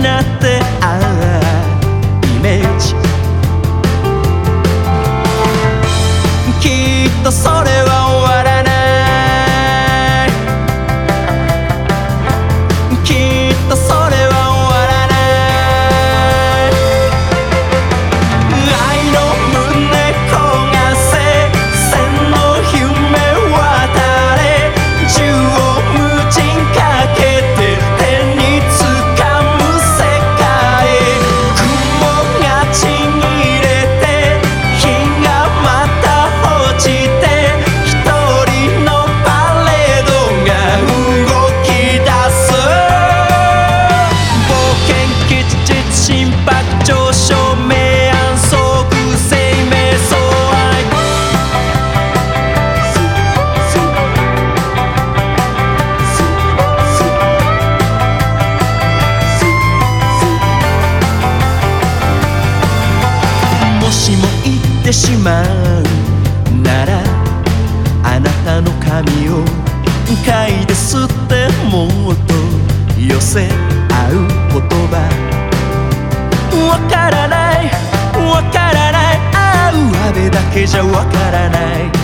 なってしも言ってしまうならあなたの髪を嗅いですってもっと寄せ合う言葉。わからないわからないあう雨だけじゃわからない。